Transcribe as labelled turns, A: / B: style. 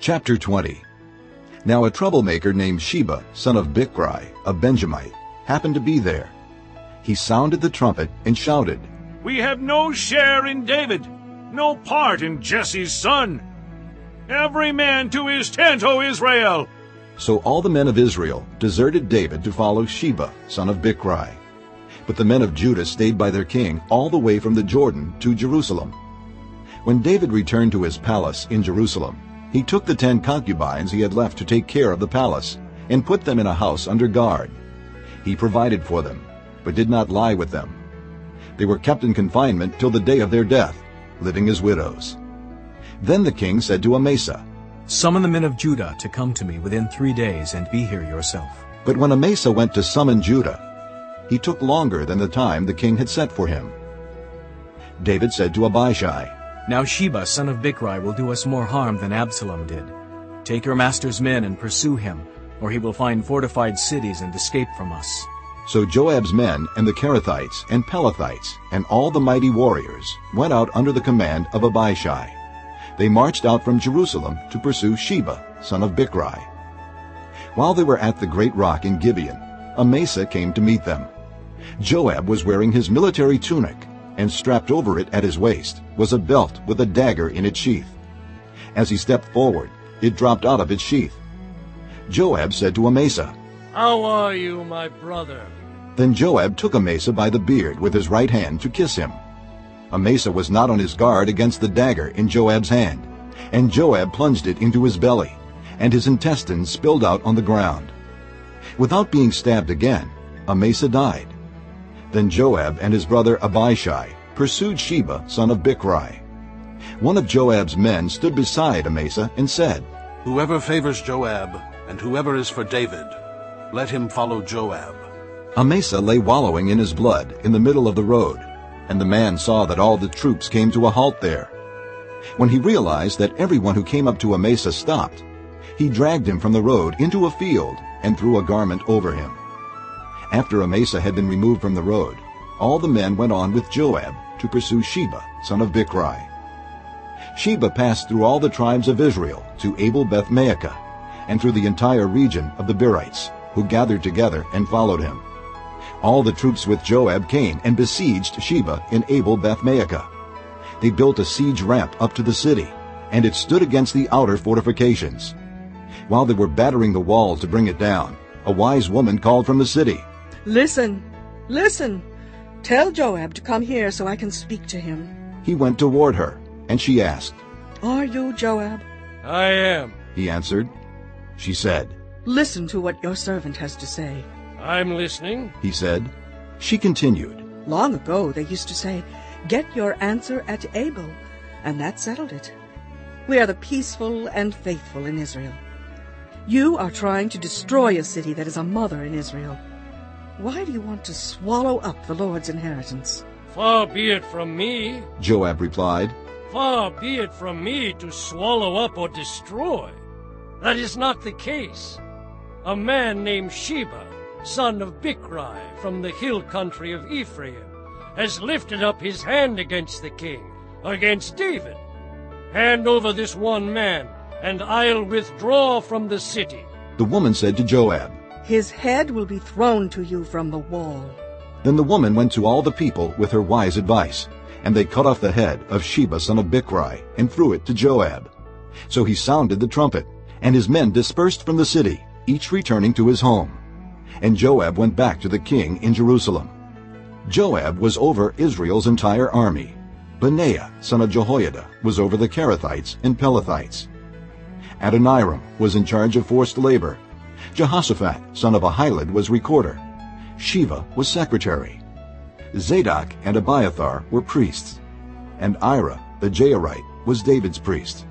A: Chapter 20 Now a troublemaker named Sheba, son of Bikri, a Benjamite, happened to be there. He sounded the trumpet and shouted,
B: We have no share in David, no part in Jesse's son. Every man to his tent, O Israel!
A: So all the men of Israel deserted David to follow Sheba, son of Bikri. But the men of Judah stayed by their king all the way from the Jordan to Jerusalem. When David returned to his palace in Jerusalem, he took the ten concubines he had left to take care of the palace and put them in a house under guard. He provided for them, but did not lie with them. They were kept in confinement till the day of their death, living as widows. Then the king said to Amasa,
C: Summon the men of Judah to come to me within three days, and be here yourself.
A: But when Amasa went to summon Judah, he took longer than the time the king had set for him. David said to Abishai,
C: Now Sheba, son of Bikri, will do us more harm than Absalom did. Take your master's men and pursue him, or he will find fortified cities and escape from us.
A: So Joab's men and the Kerethites and Pelethites and all the mighty warriors went out under the command of Abishai. They marched out from Jerusalem to pursue Sheba, son of Bikri. While they were at the great rock in Gibeon, Amasa came to meet them. Joab was wearing his military tunic, and strapped over it at his waist was a belt with a dagger in its sheath. As he stepped forward, it dropped out of its sheath. Joab said to Amasa,
D: How are you, my brother?
A: Then Joab took Amasa by the beard with his right hand to kiss him. Amasa was not on his guard against the dagger in Joab's hand, and Joab plunged it into his belly, and his intestines spilled out on the ground. Without being stabbed again, Amasa died. Then Joab and his brother Abishai pursued Sheba, son of Bikri. One of Joab's men stood beside Amasa and said,
E: Whoever favors Joab, and whoever is for David, let him follow Joab.
A: Amasa lay wallowing in his blood in the middle of the road, and the man saw that all the troops came to a halt there. When he realized that everyone who came up to Amasa stopped, he dragged him from the road into a field and threw a garment over him. After Amasa had been removed from the road, all the men went on with Joab to pursue Sheba, son of Bikri. Sheba passed through all the tribes of Israel to Abel Beth-Maakah, and through the entire region of the Berites, who gathered together and followed him. All the troops with Joab came and besieged Sheba in Abel Beth-Maakah. They built a siege ramp up to the city, and it stood against the outer fortifications. While they were battering the wall to bring it down, a wise woman called from the city,
F: Listen, listen. Tell Joab to come here so I can speak to him.
A: He went toward her, and she asked.
F: Are you Joab?
D: I am.
A: He answered. She said,
F: Listen to what your servant has to say.
D: I'm listening.
A: He said. She continued.
F: Long ago they used to say, Get your answer at Abel, and that settled it. We are the peaceful and faithful in Israel. You are trying to destroy a city that is a mother in Israel. Why do you want to swallow up the Lord's inheritance?
D: Far be it from me,
A: Joab replied.
D: far be it from me to swallow up or destroy. That is not the case. A man named Sheba, son of Bikri, from the hill country of Ephraim, has lifted up his hand against the king, against David. Hand over this one man, and I'll withdraw from the city.
A: The woman said to Joab.
F: His head will be thrown to you from the wall.
A: Then the woman went to all the people with her wise advice, and they cut off the head of Sheba son of Bikri and threw it to Joab. So he sounded the trumpet, and his men dispersed from the city, each returning to his home. And Joab went back to the king in Jerusalem. Joab was over Israel's entire army. Benaiah, son of Jehoiada, was over the Kerethites and Pelethites. Adoniram was in charge of forced labor. Jehoshaphat, son of Ahilud, was recorder. Sheva was secretary. Zadok and Abiathar were priests. And Ira, the Jairite, was David's priest.